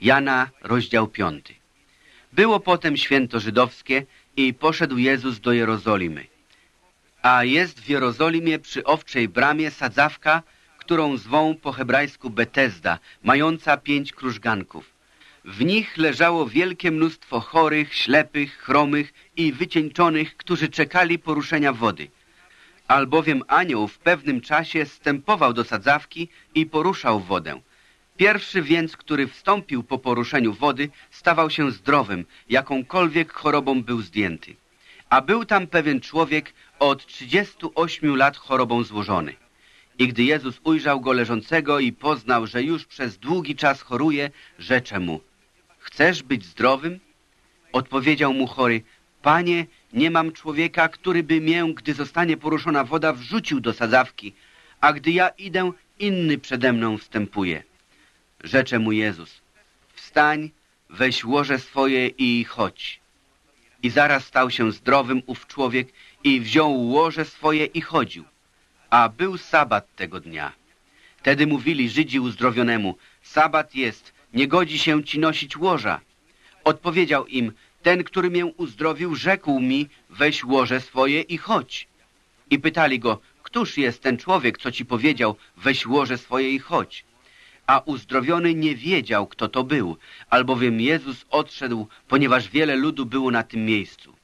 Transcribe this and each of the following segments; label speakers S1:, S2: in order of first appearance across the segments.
S1: Jana, rozdział 5. Było potem święto żydowskie i poszedł Jezus do Jerozolimy. A jest w Jerozolimie przy owczej bramie sadzawka, którą zwą po hebrajsku Betesda, mająca pięć krużganków. W nich leżało wielkie mnóstwo chorych, ślepych, chromych i wycieńczonych, którzy czekali poruszenia wody. Albowiem anioł w pewnym czasie stępował do sadzawki i poruszał wodę. Pierwszy więc, który wstąpił po poruszeniu wody, stawał się zdrowym, jakąkolwiek chorobą był zdjęty. A był tam pewien człowiek od 38 lat chorobą złożony. I gdy Jezus ujrzał go leżącego i poznał, że już przez długi czas choruje, rzecze mu, chcesz być zdrowym? Odpowiedział mu chory, panie, nie mam człowieka, który by mię, gdy zostanie poruszona woda, wrzucił do sadzawki, a gdy ja idę, inny przede mną wstępuje. Rzecze mu Jezus, wstań, weź łoże swoje i chodź. I zaraz stał się zdrowym ów człowiek i wziął łoże swoje i chodził. A był sabat tego dnia. Tedy mówili Żydzi uzdrowionemu, sabat jest, nie godzi się ci nosić łoża. Odpowiedział im, ten, który mię uzdrowił, rzekł mi, weź łoże swoje i chodź. I pytali go, któż jest ten człowiek, co ci powiedział, weź łoże swoje i chodź a uzdrowiony nie wiedział, kto to był, albowiem Jezus odszedł, ponieważ wiele ludu było na tym miejscu.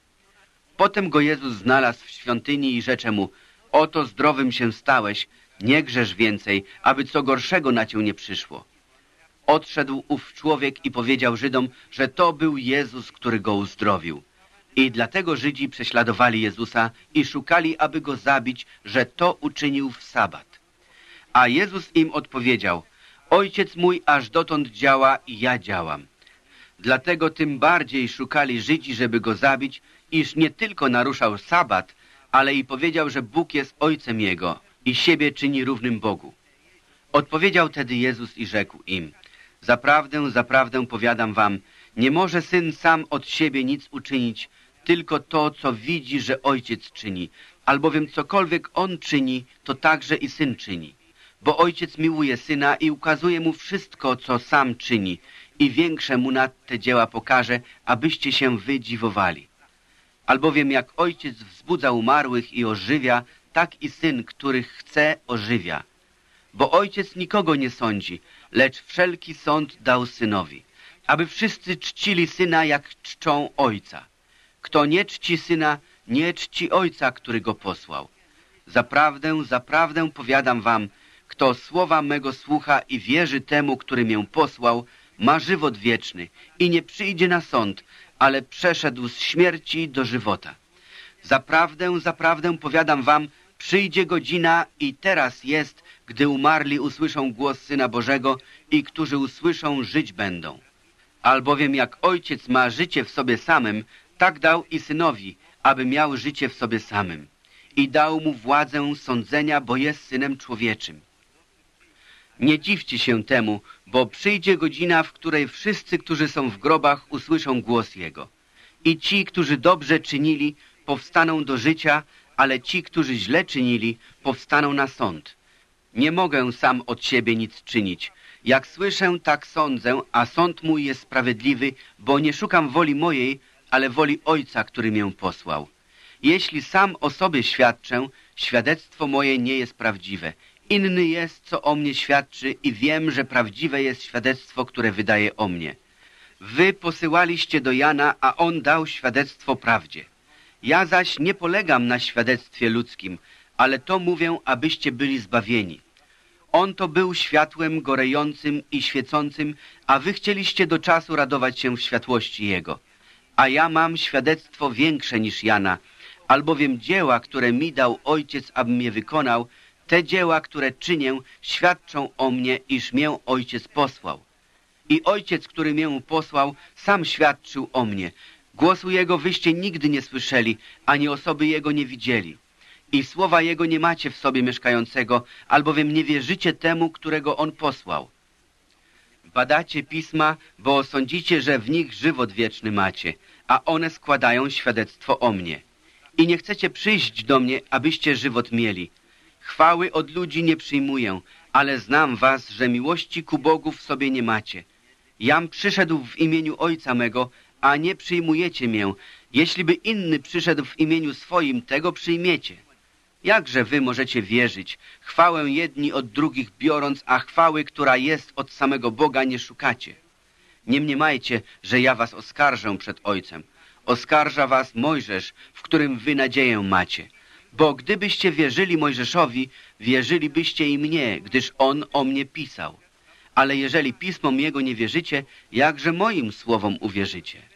S1: Potem go Jezus znalazł w świątyni i rzecze mu, oto zdrowym się stałeś, nie grzesz więcej, aby co gorszego na cię nie przyszło. Odszedł ów człowiek i powiedział Żydom, że to był Jezus, który go uzdrowił. I dlatego Żydzi prześladowali Jezusa i szukali, aby go zabić, że to uczynił w sabat. A Jezus im odpowiedział, Ojciec mój aż dotąd działa i ja działam. Dlatego tym bardziej szukali Żydzi, żeby go zabić, iż nie tylko naruszał sabat, ale i powiedział, że Bóg jest Ojcem Jego i siebie czyni równym Bogu. Odpowiedział tedy Jezus i rzekł im, Zaprawdę, zaprawdę powiadam wam, nie może Syn sam od siebie nic uczynić, tylko to, co widzi, że Ojciec czyni, albowiem cokolwiek On czyni, to także i Syn czyni bo ojciec miłuje syna i ukazuje mu wszystko, co sam czyni i większe mu nad te dzieła pokaże, abyście się wydziwowali. Albowiem jak ojciec wzbudza umarłych i ożywia, tak i syn, których chce, ożywia. Bo ojciec nikogo nie sądzi, lecz wszelki sąd dał synowi, aby wszyscy czcili syna, jak czczą ojca. Kto nie czci syna, nie czci ojca, który go posłał. Zaprawdę, zaprawdę powiadam wam, kto słowa mego słucha i wierzy temu, który mię posłał, ma żywot wieczny i nie przyjdzie na sąd, ale przeszedł z śmierci do żywota. Zaprawdę, zaprawdę powiadam wam, przyjdzie godzina i teraz jest, gdy umarli usłyszą głos Syna Bożego i którzy usłyszą, żyć będą. Albowiem jak ojciec ma życie w sobie samym, tak dał i synowi, aby miał życie w sobie samym. I dał mu władzę sądzenia, bo jest synem człowieczym. Nie dziwcie się temu, bo przyjdzie godzina, w której wszyscy, którzy są w grobach, usłyszą głos Jego. I ci, którzy dobrze czynili, powstaną do życia, ale ci, którzy źle czynili, powstaną na sąd. Nie mogę sam od siebie nic czynić. Jak słyszę, tak sądzę, a sąd mój jest sprawiedliwy, bo nie szukam woli mojej, ale woli Ojca, który mię posłał. Jeśli sam o sobie świadczę, świadectwo moje nie jest prawdziwe. Inny jest, co o mnie świadczy i wiem, że prawdziwe jest świadectwo, które wydaje o mnie. Wy posyłaliście do Jana, a on dał świadectwo prawdzie. Ja zaś nie polegam na świadectwie ludzkim, ale to mówię, abyście byli zbawieni. On to był światłem gorejącym i świecącym, a wy chcieliście do czasu radować się w światłości Jego. A ja mam świadectwo większe niż Jana, albowiem dzieła, które mi dał Ojciec, abym je wykonał, te dzieła, które czynię, świadczą o mnie, iż mię Ojciec posłał. I Ojciec, który mię posłał, sam świadczył o mnie. Głosu Jego wyście nigdy nie słyszeli, ani osoby Jego nie widzieli. I słowa Jego nie macie w sobie mieszkającego, albowiem nie wierzycie temu, którego On posłał. Badacie pisma, bo sądzicie, że w nich żywot wieczny macie, a one składają świadectwo o mnie. I nie chcecie przyjść do mnie, abyście żywot mieli. Chwały od ludzi nie przyjmuję, ale znam was, że miłości ku Bogu w sobie nie macie. Jam przyszedł w imieniu Ojca mego, a nie przyjmujecie mię. Jeśliby inny przyszedł w imieniu swoim, tego przyjmiecie. Jakże wy możecie wierzyć, chwałę jedni od drugich biorąc, a chwały, która jest od samego Boga, nie szukacie? Nie mniemajcie, że ja was oskarżę przed Ojcem. Oskarża was Mojżesz, w którym wy nadzieję macie. Bo gdybyście wierzyli Mojżeszowi, wierzylibyście i mnie, gdyż on o mnie pisał. Ale jeżeli pismom jego nie wierzycie, jakże moim słowom uwierzycie?